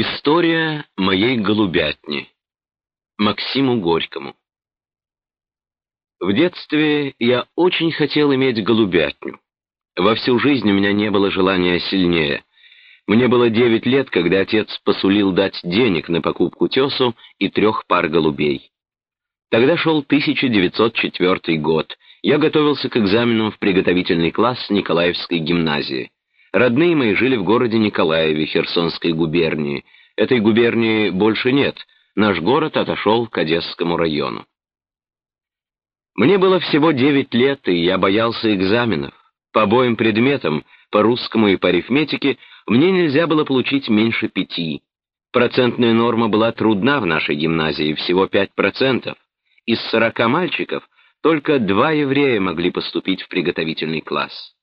История моей голубятни. Максиму Горькому. В детстве я очень хотел иметь голубятню. Во всю жизнь у меня не было желания сильнее. Мне было девять лет, когда отец посулил дать денег на покупку тесу и трех пар голубей. Тогда шел 1904 год. Я готовился к экзаменам в приготовительный класс Николаевской гимназии. Родные мои жили в городе Николаеве, Херсонской губернии. Этой губернии больше нет. Наш город отошел к Одесскому району. Мне было всего девять лет, и я боялся экзаменов. По обоим предметам, по русскому и по арифметике, мне нельзя было получить меньше пяти. Процентная норма была трудна в нашей гимназии, всего пять процентов. Из сорока мальчиков только два еврея могли поступить в приготовительный класс.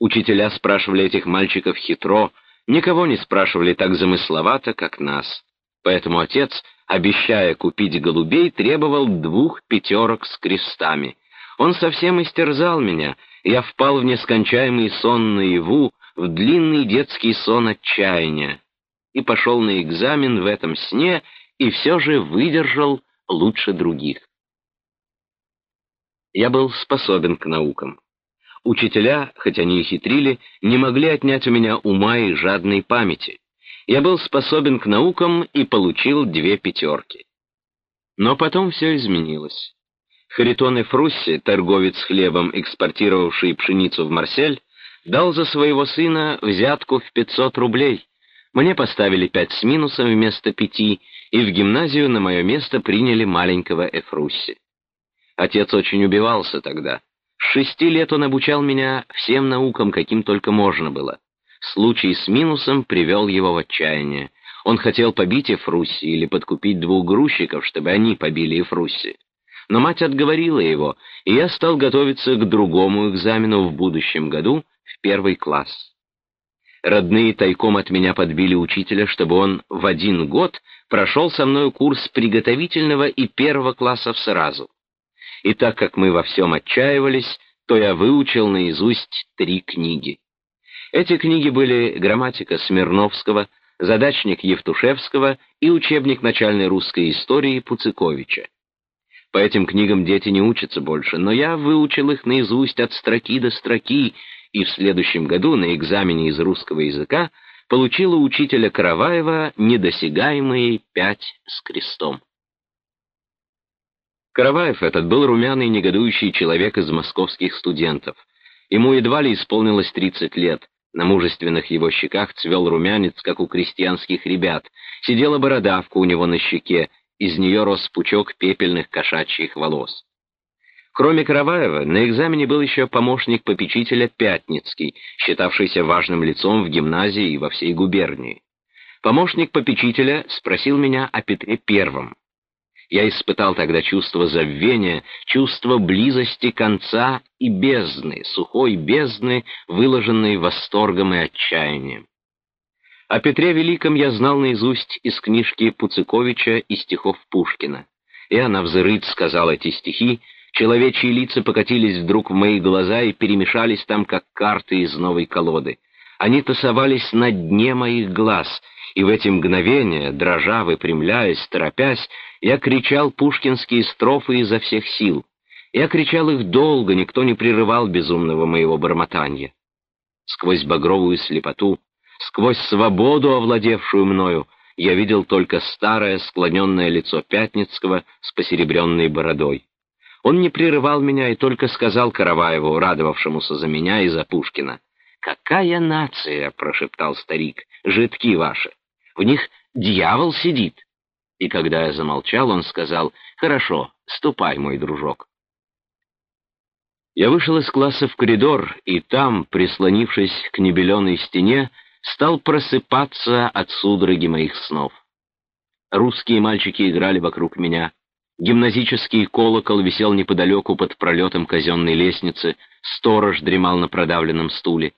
Учителя спрашивали этих мальчиков хитро, никого не спрашивали так замысловато, как нас. Поэтому отец, обещая купить голубей, требовал двух пятерок с крестами. Он совсем истерзал меня, я впал в нескончаемый сон наяву, в длинный детский сон отчаяния. И пошел на экзамен в этом сне, и все же выдержал лучше других. Я был способен к наукам. Учителя, хотя они и хитрили, не могли отнять у меня ума и жадной памяти. Я был способен к наукам и получил две пятерки. Но потом все изменилось. Харитон Эфрусси, торговец хлебом, экспортировавший пшеницу в Марсель, дал за своего сына взятку в 500 рублей. Мне поставили пять с минусом вместо пяти, и в гимназию на мое место приняли маленького Эфрусси. Отец очень убивался тогда. С шести лет он обучал меня всем наукам, каким только можно было. Случай с минусом привел его в отчаяние. Он хотел побить Эфрусси или подкупить двух грузчиков, чтобы они побили Эфрусси. Но мать отговорила его, и я стал готовиться к другому экзамену в будущем году в первый класс. Родные тайком от меня подбили учителя, чтобы он в один год прошел со мной курс приготовительного и первого классов сразу и так как мы во всем отчаивались, то я выучил наизусть три книги. Эти книги были грамматика Смирновского, задачник Евтушевского и учебник начальной русской истории Пуциковича. По этим книгам дети не учатся больше, но я выучил их наизусть от строки до строки, и в следующем году на экзамене из русского языка получил у учителя Караваева недосягаемые пять с крестом. Караваев этот был румяный негодующий человек из московских студентов. Ему едва ли исполнилось 30 лет. На мужественных его щеках цвел румянец, как у крестьянских ребят. Сидела бородавка у него на щеке, из нее рос пучок пепельных кошачьих волос. Кроме Караваева, на экзамене был еще помощник попечителя Пятницкий, считавшийся важным лицом в гимназии и во всей губернии. Помощник попечителя спросил меня о Петре Первом. Я испытал тогда чувство забвения, чувство близости конца и бездны, сухой бездны, выложенной восторгом и отчаянием. О Петре Великом я знал наизусть из книжки Пуциковича и стихов Пушкина. И она взрыд сказала эти стихи, человечьи лица покатились вдруг в мои глаза и перемешались там, как карты из новой колоды. Они тасовались на дне моих глаз, и в эти мгновения, дрожа, выпрямляясь, торопясь, я кричал пушкинские строфы изо всех сил. Я кричал их долго, никто не прерывал безумного моего бормотания. Сквозь багровую слепоту, сквозь свободу, овладевшую мною, я видел только старое склоненное лицо Пятницкого с посеребренной бородой. Он не прерывал меня и только сказал Караваеву, радовавшемуся за меня и за Пушкина. «Какая нация!» — прошептал старик. «Жидки ваши! В них дьявол сидит!» И когда я замолчал, он сказал, «Хорошо, ступай, мой дружок». Я вышел из класса в коридор, и там, прислонившись к небеленой стене, стал просыпаться от судороги моих снов. Русские мальчики играли вокруг меня. Гимназический колокол висел неподалеку под пролетом казенной лестницы, сторож дремал на продавленном стуле.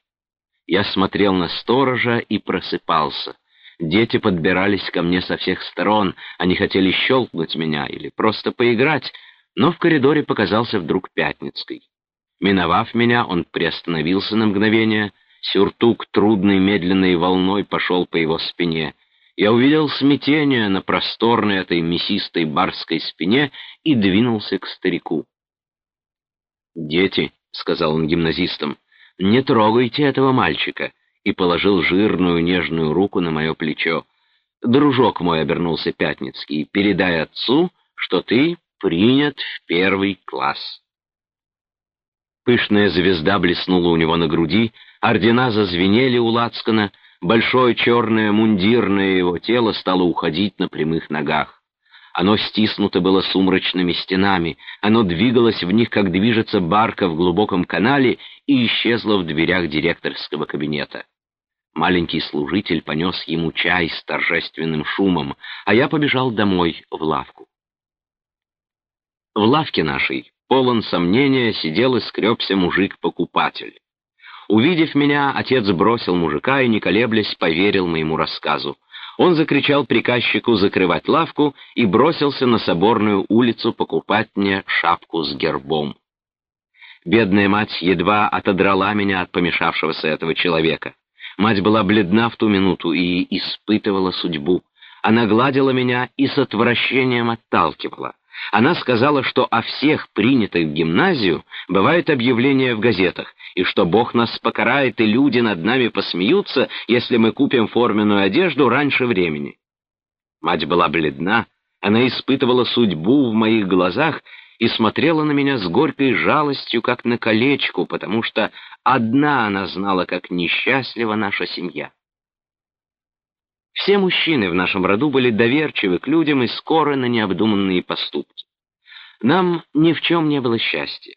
Я смотрел на сторожа и просыпался. Дети подбирались ко мне со всех сторон, они хотели щелкнуть меня или просто поиграть, но в коридоре показался вдруг Пятницкий. Миновав меня, он приостановился на мгновение, сюртук трудной медленной волной пошел по его спине. я увидел смятение на просторной этой мясистой барской спине и двинулся к старику. «Дети», — сказал он гимназистам, — «не трогайте этого мальчика», и положил жирную нежную руку на мое плечо. «Дружок мой», — обернулся Пятницкий, — «передай отцу, что ты принят в первый класс». Пышная звезда блеснула у него на груди, ордена зазвенели у лацкана, большое черное мундирное его тело стало уходить на прямых ногах. Оно стиснуто было сумрачными стенами, оно двигалось в них, как движется барка в глубоком канале, и исчезло в дверях директорского кабинета. Маленький служитель понес ему чай с торжественным шумом, а я побежал домой в лавку. В лавке нашей, полон сомнения, сидел и скребся мужик-покупатель. Увидев меня, отец бросил мужика и, не колеблясь, поверил моему рассказу. Он закричал приказчику закрывать лавку и бросился на соборную улицу покупать мне шапку с гербом. Бедная мать едва отодрала меня от помешавшегося этого человека. Мать была бледна в ту минуту и испытывала судьбу. Она гладила меня и с отвращением отталкивала. Она сказала, что о всех принятых в гимназию бывают объявления в газетах, и что Бог нас покарает, и люди над нами посмеются, если мы купим форменную одежду раньше времени. Мать была бледна, она испытывала судьбу в моих глазах и смотрела на меня с горькой жалостью, как на колечку, потому что одна она знала, как несчастлива наша семья. Все мужчины в нашем роду были доверчивы к людям и скоры на необдуманные поступки. Нам ни в чем не было счастья.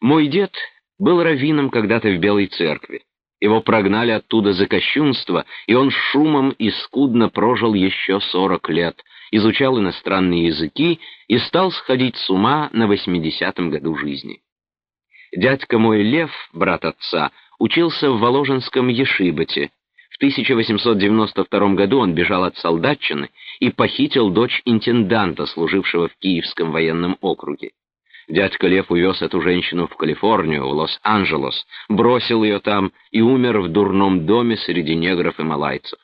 Мой дед был раввином когда-то в Белой церкви. Его прогнали оттуда за кощунство, и он шумом и скудно прожил еще сорок лет, изучал иностранные языки и стал сходить с ума на восьмидесятом году жизни. Дядька мой Лев, брат отца, учился в Воложенском Ешибате, в 1892 году он бежал от солдатчины и похитил дочь интенданта, служившего в Киевском военном округе. Дядька Лев увез эту женщину в Калифорнию, в Лос-Анджелес, бросил ее там и умер в дурном доме среди негров и малайцев.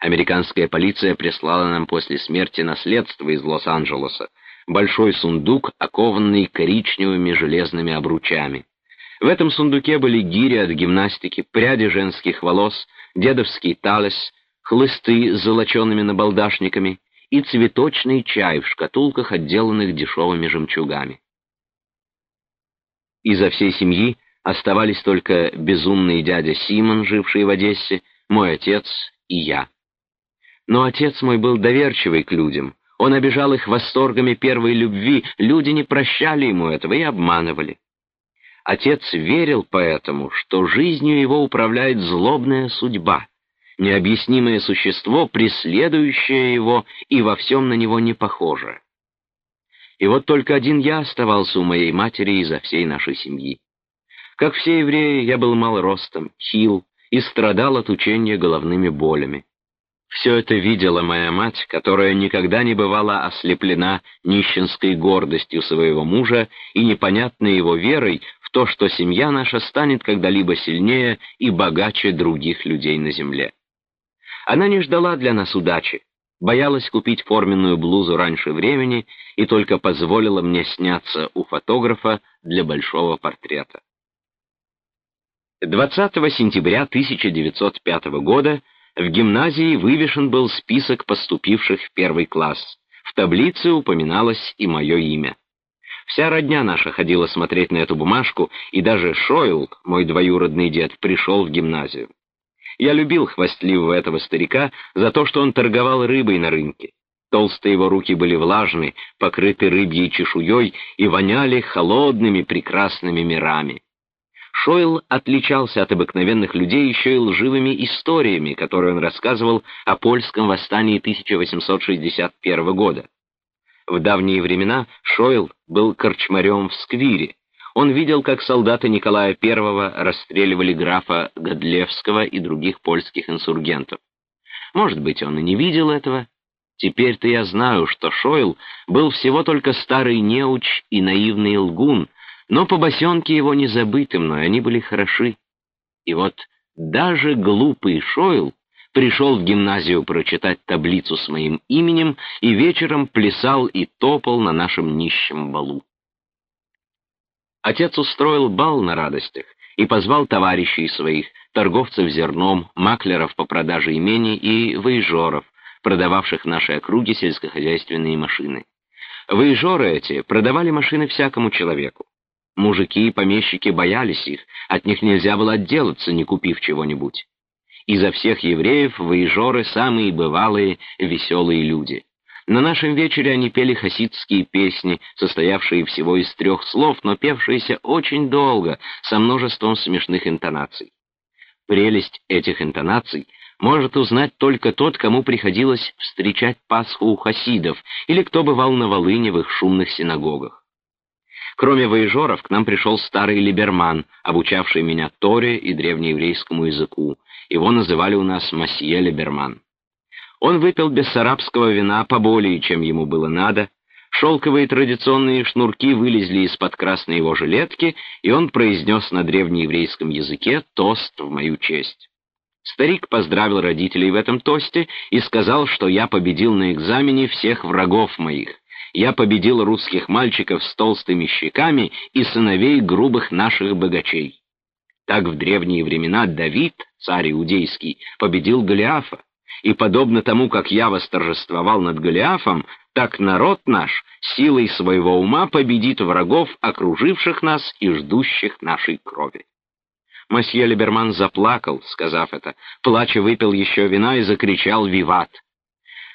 Американская полиция прислала нам после смерти наследство из Лос-Анджелеса, большой сундук, окованный коричневыми железными обручами. В этом сундуке были гири от гимнастики, пряди женских волос, дедовский талис, хлысты с золочеными набалдашниками и цветочный чай в шкатулках, отделанных дешевыми жемчугами. Изо всей семьи оставались только безумный дядя Симон, живший в Одессе, мой отец и я. Но отец мой был доверчивый к людям. Он обижал их восторгами первой любви, люди не прощали ему этого и обманывали. Отец верил поэтому, что жизнью его управляет злобная судьба, необъяснимое существо, преследующее его и во всем на него не похожее. И вот только один я оставался у моей матери изо всей нашей семьи. Как все евреи, я был мал ростом, хил и страдал от учения головными болями. Все это видела моя мать, которая никогда не бывала ослеплена нищенской гордостью своего мужа и непонятной его верой в то, что семья наша станет когда-либо сильнее и богаче других людей на земле. Она не ждала для нас удачи, боялась купить форменную блузу раньше времени и только позволила мне сняться у фотографа для большого портрета. 20 сентября 1905 года в гимназии вывешен был список поступивших в первый класс. В таблице упоминалось и мое имя. Вся родня наша ходила смотреть на эту бумажку, и даже Шойл, мой двоюродный дед, пришел в гимназию. Я любил хвастливого этого старика за то, что он торговал рыбой на рынке. Толстые его руки были влажны, покрыты рыбьей чешуей и воняли холодными прекрасными мирами. Шойл отличался от обыкновенных людей еще и лживыми историями, которые он рассказывал о польском восстании 1861 года. В давние времена Шойл был корчмарем в Сквире. Он видел, как солдаты Николая I расстреливали графа Годлевского и других польских инсургентов. Может быть, он и не видел этого. Теперь-то я знаю, что Шойл был всего только старый неуч и наивный лгун, но по босенке его не забыты мной, они были хороши. И вот даже глупый Шойл пришел в гимназию прочитать таблицу с моим именем и вечером плясал и топал на нашем нищем балу. Отец устроил бал на радостях и позвал товарищей своих, торговцев зерном, маклеров по продаже имений и выезжоров, продававших в нашей округе сельскохозяйственные машины. Выезжоры эти продавали машины всякому человеку. Мужики и помещики боялись их, от них нельзя было отделаться, не купив чего-нибудь. Изо всех евреев выезжоры самые бывалые, веселые люди. На нашем вечере они пели хасидские песни, состоявшие всего из трех слов, но певшиеся очень долго, со множеством смешных интонаций. Прелесть этих интонаций может узнать только тот, кому приходилось встречать Пасху у хасидов или кто бывал на Волыне в их шумных синагогах. Кроме воежоров, к нам пришел старый либерман, обучавший меня Торе и древнееврейскому языку. Его называли у нас Масье Либерман. Он выпил бессарабского вина поболее, чем ему было надо. Шелковые традиционные шнурки вылезли из-под красной его жилетки, и он произнес на древнееврейском языке тост в мою честь. Старик поздравил родителей в этом тосте и сказал, что я победил на экзамене всех врагов моих. Я победил русских мальчиков с толстыми щеками и сыновей грубых наших богачей. Так в древние времена Давид, царь иудейский, победил Голиафа и подобно тому, как я восторжествовал над Голиафом, так народ наш силой своего ума победит врагов, окруживших нас и ждущих нашей крови. Мосье Либерман заплакал, сказав это, плача выпил еще вина и закричал «Виват!».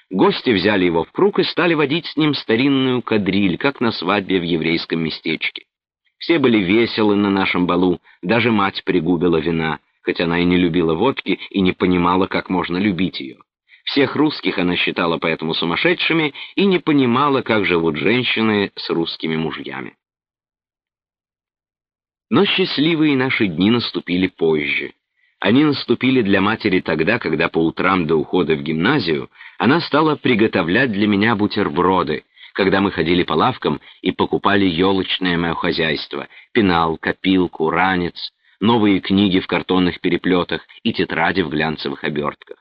Гости взяли его в круг и стали водить с ним старинную кадриль, как на свадьбе в еврейском местечке. Все были веселы на нашем балу, даже мать пригубила вина — хоть она и не любила водки и не понимала, как можно любить ее. Всех русских она считала поэтому сумасшедшими и не понимала, как живут женщины с русскими мужьями. Но счастливые наши дни наступили позже. Они наступили для матери тогда, когда по утрам до ухода в гимназию она стала приготовлять для меня бутерброды, когда мы ходили по лавкам и покупали елочное мое хозяйство, пенал, копилку, ранец, новые книги в картонных переплетах и тетради в глянцевых обертках.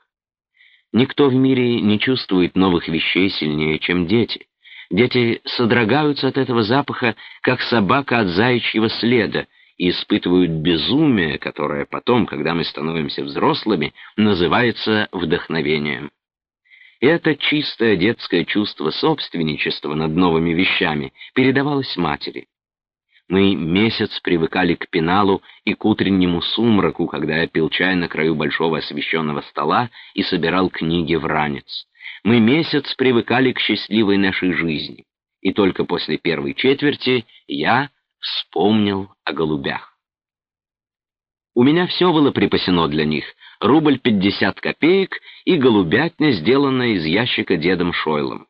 Никто в мире не чувствует новых вещей сильнее, чем дети. Дети содрогаются от этого запаха, как собака от заячьего следа, и испытывают безумие, которое потом, когда мы становимся взрослыми, называется вдохновением. Это чистое детское чувство собственничества над новыми вещами передавалось матери. Мы месяц привыкали к пеналу и к утреннему сумраку, когда я пил чай на краю большого освещенного стола и собирал книги в ранец. Мы месяц привыкали к счастливой нашей жизни, и только после первой четверти я вспомнил о голубях. У меня все было припасено для них — рубль пятьдесят копеек и голубятня, сделанная из ящика дедом Шойлом.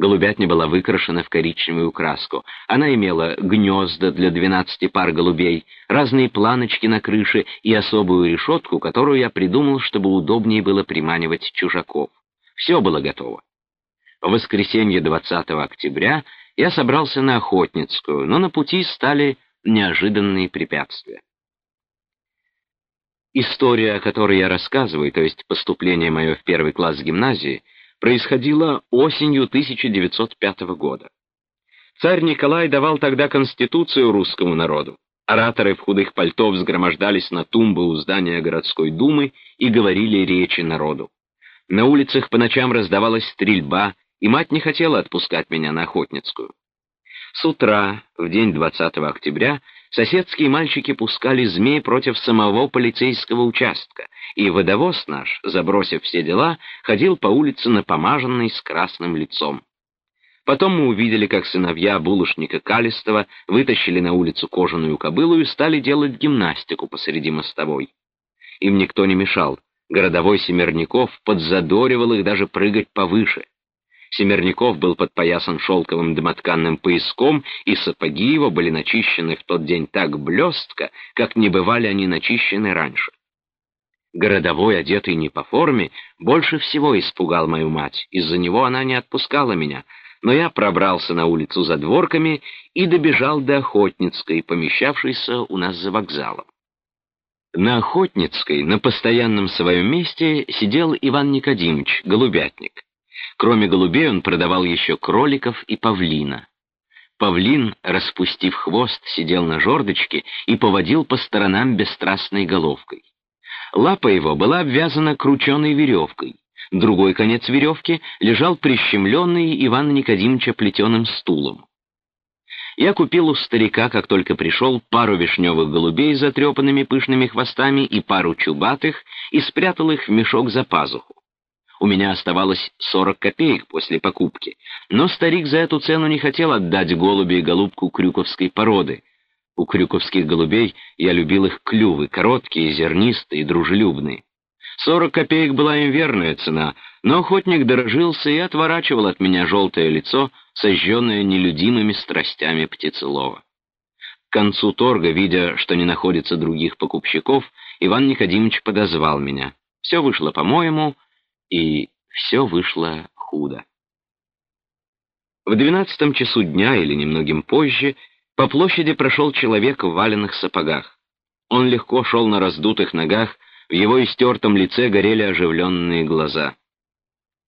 Голубятня была выкрашена в коричневую краску. Она имела гнезда для двенадцати пар голубей, разные планочки на крыше и особую решетку, которую я придумал, чтобы удобнее было приманивать чужаков. Все было готово. В воскресенье 20 октября я собрался на Охотницкую, но на пути стали неожиданные препятствия. История, о которой я рассказываю, то есть поступление мое в первый класс гимназии, происходило осенью 1905 года. Царь Николай давал тогда конституцию русскому народу. Ораторы в худых пальто взгромождались на тумбы у здания городской думы и говорили речи народу. На улицах по ночам раздавалась стрельба, и мать не хотела отпускать меня на Охотницкую. С утра, в день 20 октября, соседские мальчики пускали змей против самого полицейского участка, и водовоз наш, забросив все дела, ходил по улице напомаженный с красным лицом. Потом мы увидели, как сыновья булочника Калистова вытащили на улицу кожаную кобылу и стали делать гимнастику посреди мостовой. Им никто не мешал. Городовой Семерников подзадоривал их даже прыгать повыше. Семерников был подпоясан шелковым домотканным пояском, и сапоги его были начищены в тот день так блестко, как не бывали они начищены раньше. Городовой, одетый не по форме, больше всего испугал мою мать. Из-за него она не отпускала меня, но я пробрался на улицу за дворками и добежал до Охотницкой, помещавшейся у нас за вокзалом. На Охотницкой, на постоянном своем месте, сидел Иван Никодимович, голубятник. Кроме голубей он продавал еще кроликов и павлина. Павлин, распустив хвост, сидел на жердочке и поводил по сторонам бесстрастной головкой. Лапа его была обвязана крученой веревкой. Другой конец веревки лежал прищемленный Ивана Никодимовича плетеным стулом. Я купил у старика, как только пришел, пару вишневых голубей с затрепанными пышными хвостами и пару чубатых, и спрятал их в мешок за пазуху. У меня оставалось сорок копеек после покупки, но старик за эту цену не хотел отдать голуби и голубку крюковской породы. У крюковских голубей я любил их клювы, короткие, зернистые, дружелюбные. Сорок копеек была им верная цена, но охотник дорожился и отворачивал от меня желтое лицо, сожженное нелюдимыми страстями птицелова. К концу торга, видя, что не находится других покупщиков, Иван Никодимович подозвал меня. Все вышло по-моему, и все вышло худо. В двенадцатом часу дня или немногим позже по площади прошел человек в валенных сапогах. Он легко шел на раздутых ногах, в его истертом лице горели оживленные глаза.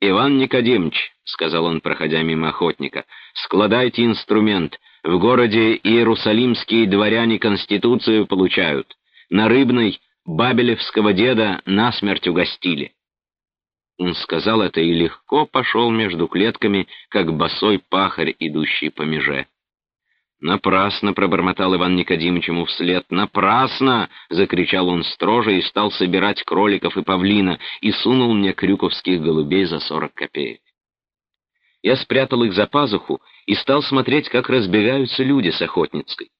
«Иван Никодимович», — сказал он, проходя мимо охотника, — «складайте инструмент. В городе Иерусалимские дворяне Конституцию получают. На Рыбной Бабелевского деда насмерть угостили». Он сказал это и легко пошел между клетками, как босой пахарь, идущий по меже. «Напрасно!» — пробормотал Иван Никодимович ему вслед. «Напрасно!» — закричал он строже и стал собирать кроликов и павлина и сунул мне крюковских голубей за сорок копеек. Я спрятал их за пазуху и стал смотреть, как разбегаются люди с Охотницкой.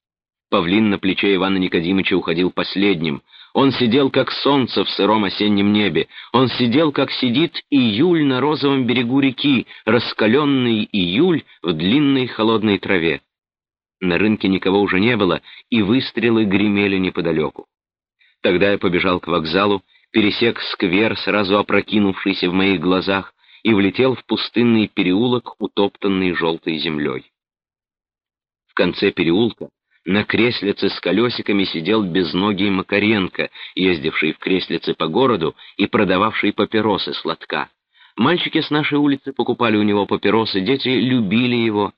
Павлин на плече Ивана Никодимовича уходил последним. Он сидел, как солнце в сыром осеннем небе. Он сидел, как сидит июль на розовом берегу реки, раскаленный июль в длинной холодной траве. На рынке никого уже не было, и выстрелы гремели неподалеку. Тогда я побежал к вокзалу, пересек сквер, сразу опрокинувшийся в моих глазах, и влетел в пустынный переулок, утоптанный желтой землей. В конце переулка на креслице с колесиками сидел безногий Макаренко, ездивший в креслице по городу и продававший папиросы сладка. Мальчики с нашей улицы покупали у него папиросы, дети любили его,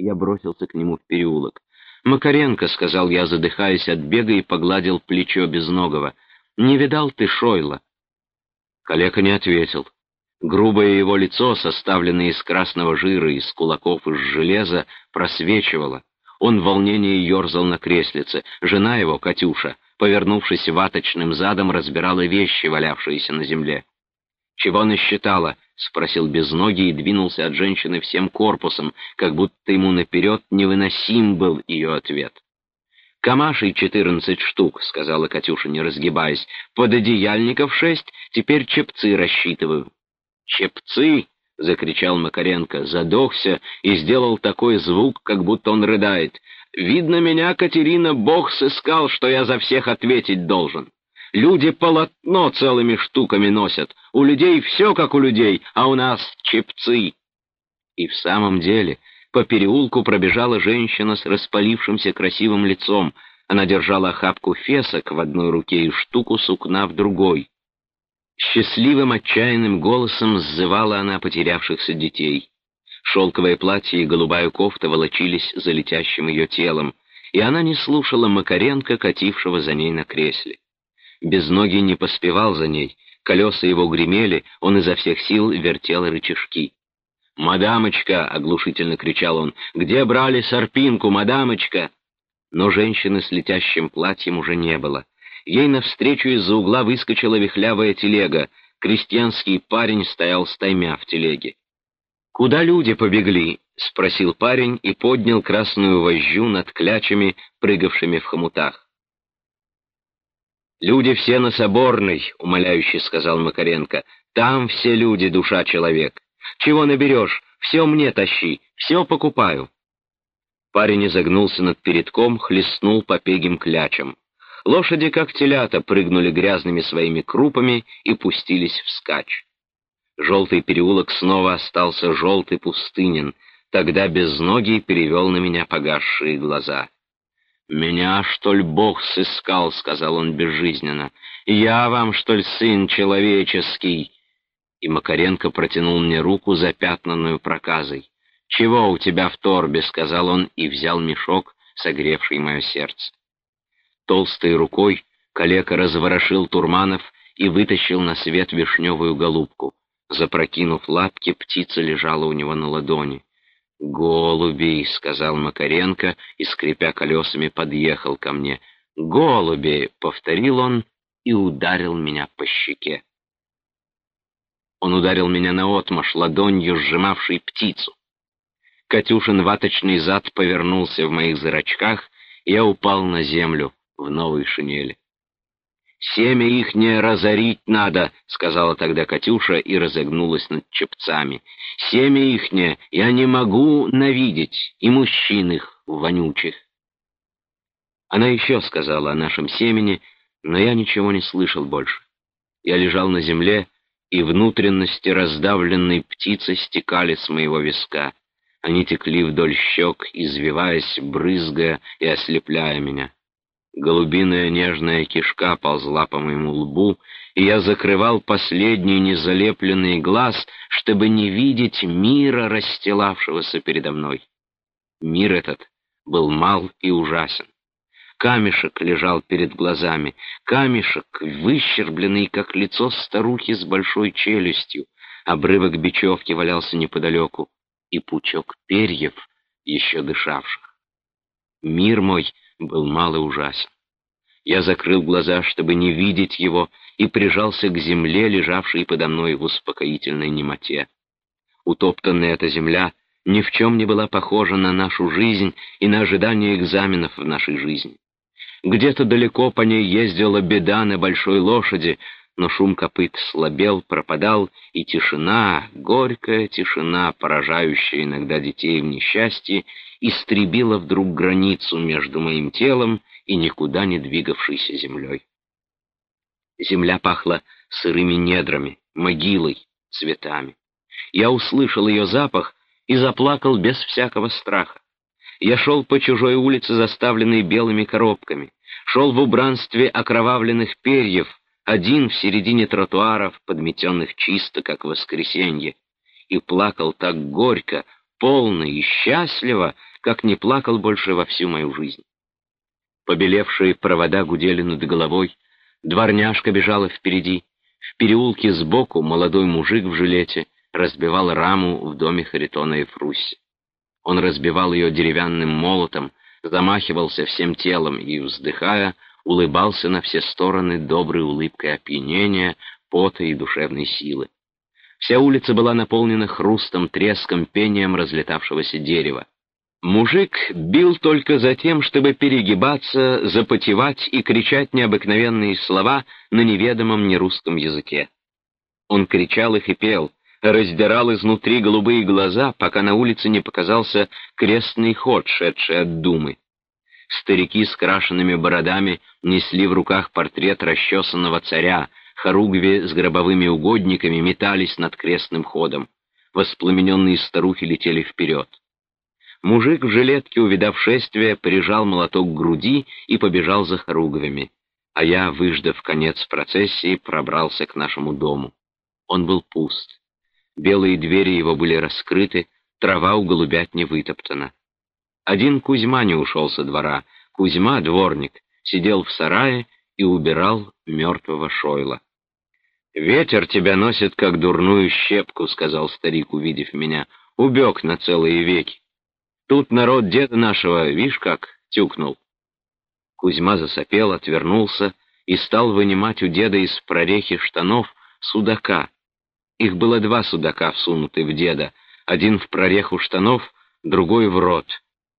я бросился к нему в переулок. «Макаренко», — сказал я, задыхаясь от бега, и погладил плечо безногого. «Не видал ты Шойла?» Калека не ответил. Грубое его лицо, составленное из красного жира, из кулаков из железа, просвечивало. Он в волнении ерзал на креслице. Жена его, Катюша, повернувшись ваточным задом, разбирала вещи, валявшиеся на земле. «Чего насчитала?» — спросил безногий и двинулся от женщины всем корпусом, как будто ему наперед невыносим был ее ответ. «Камашей четырнадцать штук», — сказала Катюша, не разгибаясь. «Пододеяльников шесть, теперь чепцы рассчитываю». «Чепцы!» — закричал Макаренко, задохся и сделал такой звук, как будто он рыдает. «Видно, меня, Катерина, Бог сыскал, что я за всех ответить должен». Люди полотно целыми штуками носят. У людей все как у людей, а у нас чепцы. И в самом деле по переулку пробежала женщина с распалившимся красивым лицом. Она держала охапку фесок в одной руке и штуку сукна в другой. Счастливым отчаянным голосом сзывала она потерявшихся детей. Шелковое платье и голубая кофта волочились за летящим ее телом, и она не слушала Макаренко, катившего за ней на кресле. Безногий не поспевал за ней, колеса его гремели, он изо всех сил вертел рычажки. «Мадамочка!» — оглушительно кричал он. «Где брали сорпинку, мадамочка?» Но женщины с летящим платьем уже не было. Ей навстречу из-за угла выскочила вихлявая телега. Крестьянский парень стоял стаймя в телеге. «Куда люди побегли?» — спросил парень и поднял красную вожжу над клячами, прыгавшими в хомутах. «Люди все на Соборной», — умоляюще сказал Макаренко. «Там все люди, душа человек. Чего наберешь? Все мне тащи, все покупаю». Парень изогнулся над передком, хлестнул по пегим клячам. Лошади, как телята, прыгнули грязными своими крупами и пустились вскачь. Желтый переулок снова остался желтый пустынен, тогда безногий перевел на меня погасшие глаза. «Меня, что ли, Бог сыскал?» — сказал он безжизненно. «Я вам, что ли, сын человеческий?» И Макаренко протянул мне руку, запятнанную проказой. «Чего у тебя в торбе?» — сказал он и взял мешок, согревший мое сердце. Толстой рукой калека разворошил Турманов и вытащил на свет вишневую голубку. Запрокинув лапки, птица лежала у него на ладони. «Голуби!» — сказал Макаренко и, скрипя колесами, подъехал ко мне. «Голуби!» — повторил он и ударил меня по щеке. Он ударил меня наотмашь ладонью, сжимавшей птицу. Катюшин ваточный зад повернулся в моих зрачках, и я упал на землю в новой шинели. «Семя ихнее разорить надо», — сказала тогда Катюша и разогнулась над чепцами. «Семя ихнее я не могу навидеть, и мужчин их вонючих». Она еще сказала о нашем семени, но я ничего не слышал больше. Я лежал на земле, и внутренности раздавленной птицы стекали с моего виска. Они текли вдоль щек, извиваясь, брызгая и ослепляя меня. Голубиная нежная кишка ползла по моему лбу, и я закрывал последний незалепленный глаз, чтобы не видеть мира, расстилавшегося передо мной. Мир этот был мал и ужасен. Камешек лежал перед глазами, камешек, выщербленный, как лицо старухи с большой челюстью. Обрывок бечевки валялся неподалеку, и пучок перьев, еще дышавших. Мир мой был мал и ужасен. Я закрыл глаза, чтобы не видеть его, и прижался к земле, лежавшей подо мной в успокоительной немоте. Утоптанная эта земля ни в чем не была похожа на нашу жизнь и на ожидание экзаменов в нашей жизни. Где-то далеко по ней ездила беда на большой лошади, но шум копыт слабел, пропадал, и тишина, горькая тишина, поражающая иногда детей в несчастье, истребила вдруг границу между моим телом и никуда не двигавшейся землей. Земля пахла сырыми недрами, могилой, цветами. Я услышал ее запах и заплакал без всякого страха. Я шел по чужой улице, заставленной белыми коробками, шел в убранстве окровавленных перьев, один в середине тротуаров, подметенных чисто, как воскресенье, и плакал так горько, полно и счастливо, как не плакал больше во всю мою жизнь. Побелевшие провода гудели над головой, дворняжка бежала впереди, в переулке сбоку молодой мужик в жилете разбивал раму в доме Харитона и Фрусси. Он разбивал ее деревянным молотом, замахивался всем телом и, вздыхая, улыбался на все стороны доброй улыбкой опьянения, пота и душевной силы. Вся улица была наполнена хрустом, треском, пением разлетавшегося дерева. Мужик бил только за тем, чтобы перегибаться, запотевать и кричать необыкновенные слова на неведомом нерусском языке. Он кричал их и пел, раздирал изнутри голубые глаза, пока на улице не показался крестный ход, шедший от думы. Старики с крашенными бородами несли в руках портрет расчесанного царя, хоругви с гробовыми угодниками метались над крестным ходом. Воспламененные старухи летели вперед. Мужик в жилетке, увидав шествие, прижал молоток к груди и побежал за хоругвями, а я, выждав конец процессии, пробрался к нашему дому. Он был пуст. Белые двери его были раскрыты, трава у голубят не вытоптана. Один Кузьма не ушел со двора. Кузьма, дворник, сидел в сарае и убирал мертвого Шойла. «Ветер тебя носит, как дурную щепку», — сказал старик, увидев меня. «Убег на целые веки. Тут народ деда нашего, видишь как, тюкнул». Кузьма засопел, отвернулся и стал вынимать у деда из прорехи штанов судака. Их было два судака, всунуты в деда, один в прореху штанов, другой в рот.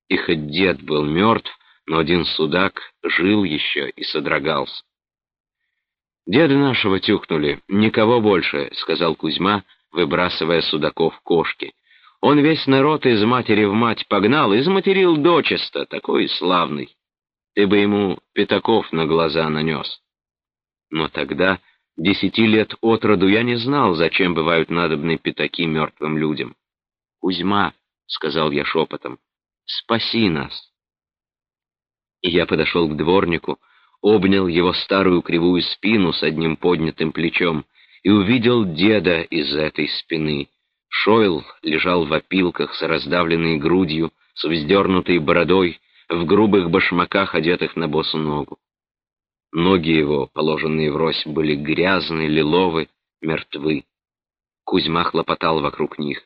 И хоть дед был мертв, но один судак жил еще и содрогался. «Деда нашего тюкнули, никого больше», — сказал Кузьма, выбрасывая судаков кошки. «Он весь народ из матери в мать погнал, изматерил дочисто, такой славный. Ты бы ему пятаков на глаза нанес». Но тогда, десяти лет от роду, я не знал, зачем бывают надобны пятаки мертвым людям. «Кузьма», — сказал я шепотом, — Спаси нас. Я подошел к дворнику, обнял его старую кривую спину с одним поднятым плечом и увидел деда из этой спины. Шойл лежал в опилках с раздавленной грудью, с вздернутой бородой, в грубых башмаках, одетых на босу ногу. Ноги его, положенные врозь, были грязны, лиловы, мертвы. Кузьма хлопотал вокруг них.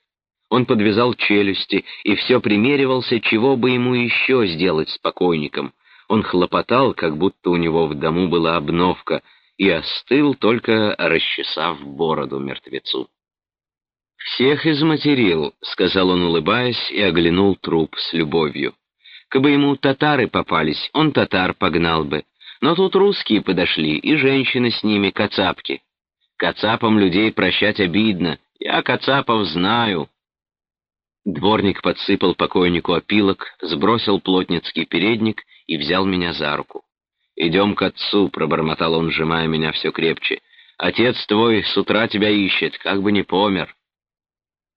Он подвязал челюсти и все примеривался, чего бы ему еще сделать с покойником. Он хлопотал, как будто у него в дому была обновка, и остыл, только расчесав бороду мертвецу. «Всех изматерил», — сказал он, улыбаясь, и оглянул труп с любовью. «Кабы ему татары попались, он татар погнал бы. Но тут русские подошли, и женщины с ними, кацапки. Кацапам людей прощать обидно, я кацапов знаю». Дворник подсыпал покойнику опилок, сбросил плотницкий передник и взял меня за руку. «Идем к отцу», — пробормотал он, сжимая меня все крепче. «Отец твой с утра тебя ищет, как бы не помер».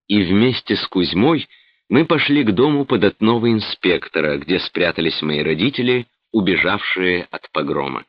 И вместе с Кузьмой мы пошли к дому податного инспектора, где спрятались мои родители, убежавшие от погрома.